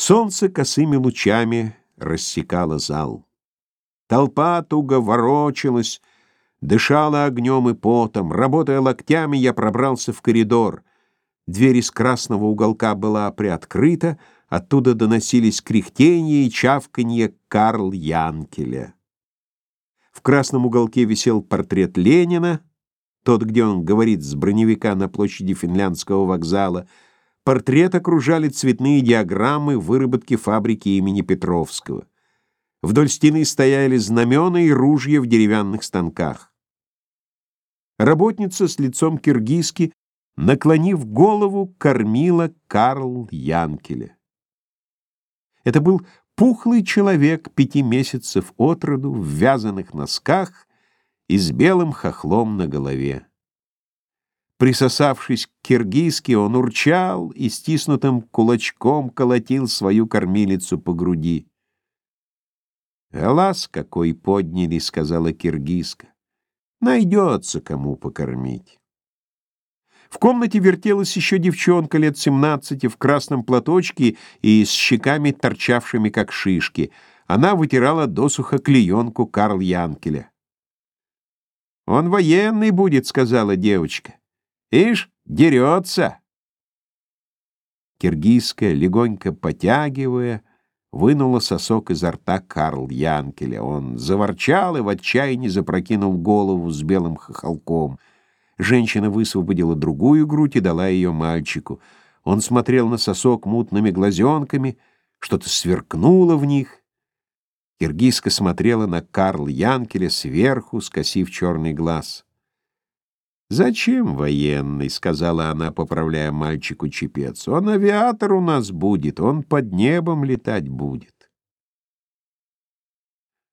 Солнце косыми лучами рассекало зал. Толпа туго ворочалась, дышала огнем и потом. Работая локтями, я пробрался в коридор. Дверь из красного уголка была приоткрыта, оттуда доносились кряхтение и чавканье Карл Янкеля. В красном уголке висел портрет Ленина, тот, где он говорит с броневика на площади Финляндского вокзала. Портрет окружали цветные диаграммы выработки фабрики имени Петровского. Вдоль стены стояли знамена и ружья в деревянных станках. Работница с лицом киргизки, наклонив голову, кормила Карл Янкеля. Это был пухлый человек пяти месяцев от роду в вязаных носках и с белым хохлом на голове. Присосавшись к киргизке, он урчал и стиснутым кулачком колотил свою кормилицу по груди. «Глаз какой подняли», — сказала киргизка. «Найдется, кому покормить». В комнате вертелась еще девчонка лет семнадцати в красном платочке и с щеками, торчавшими как шишки. Она вытирала досуха клеенку Карл Янкеля. «Он военный будет», — сказала девочка. «Ишь, дерется». Киргизская, легонько потягивая, вынула сосок изо рта Карл Янкеля. Он заворчал и в отчаянии запрокинул голову с белым хохолком. Женщина высвободила другую грудь и дала ее мальчику. Он смотрел на сосок мутными глазенками, что-то сверкнуло в них, Киргизка смотрела на Карл Янкеля сверху, скосив черный глаз. «Зачем военный?» — сказала она, поправляя мальчику чепец. «Он авиатор у нас будет, он под небом летать будет».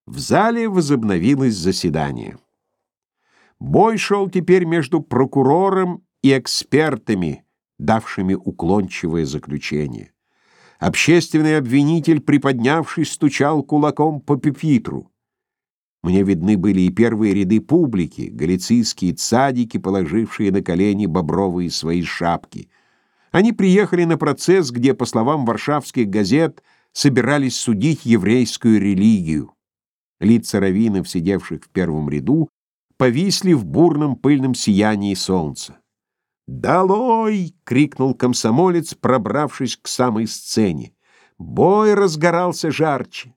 В зале возобновилось заседание. Бой шел теперь между прокурором и экспертами, давшими уклончивое заключение. Общественный обвинитель, приподнявшись, стучал кулаком по пепитру. Мне видны были и первые ряды публики, галицийские цадики, положившие на колени бобровые свои шапки. Они приехали на процесс, где, по словам варшавских газет, собирались судить еврейскую религию. Лица раввинов, сидевших в первом ряду, повисли в бурном пыльном сиянии солнца. «Долой!» — крикнул комсомолец, пробравшись к самой сцене. Бой разгорался жарче.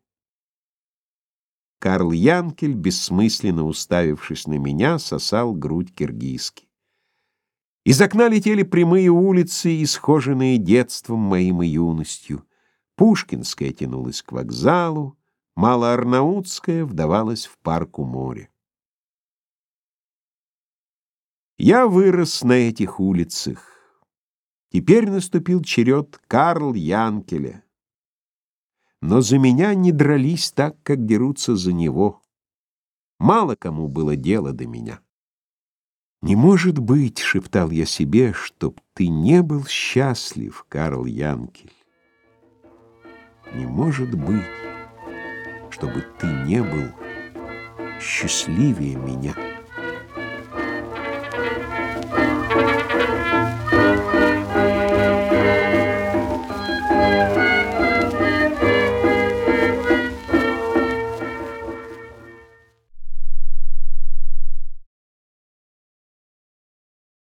Карл Янкель, бессмысленно уставившись на меня, сосал грудь киргизки. Из окна летели прямые улицы, исхоженные детством моим и юностью. Пушкинская тянулась к вокзалу, Малоарнаутская вдавалась в парку моря. Я вырос на этих улицах. Теперь наступил черед Карл Янкеля. Но за меня не дрались так, как дерутся за него. Мало кому было дело до меня. «Не может быть, — шептал я себе, — чтоб ты не был счастлив, Карл Янкель. Не может быть, чтобы ты не был счастливее меня».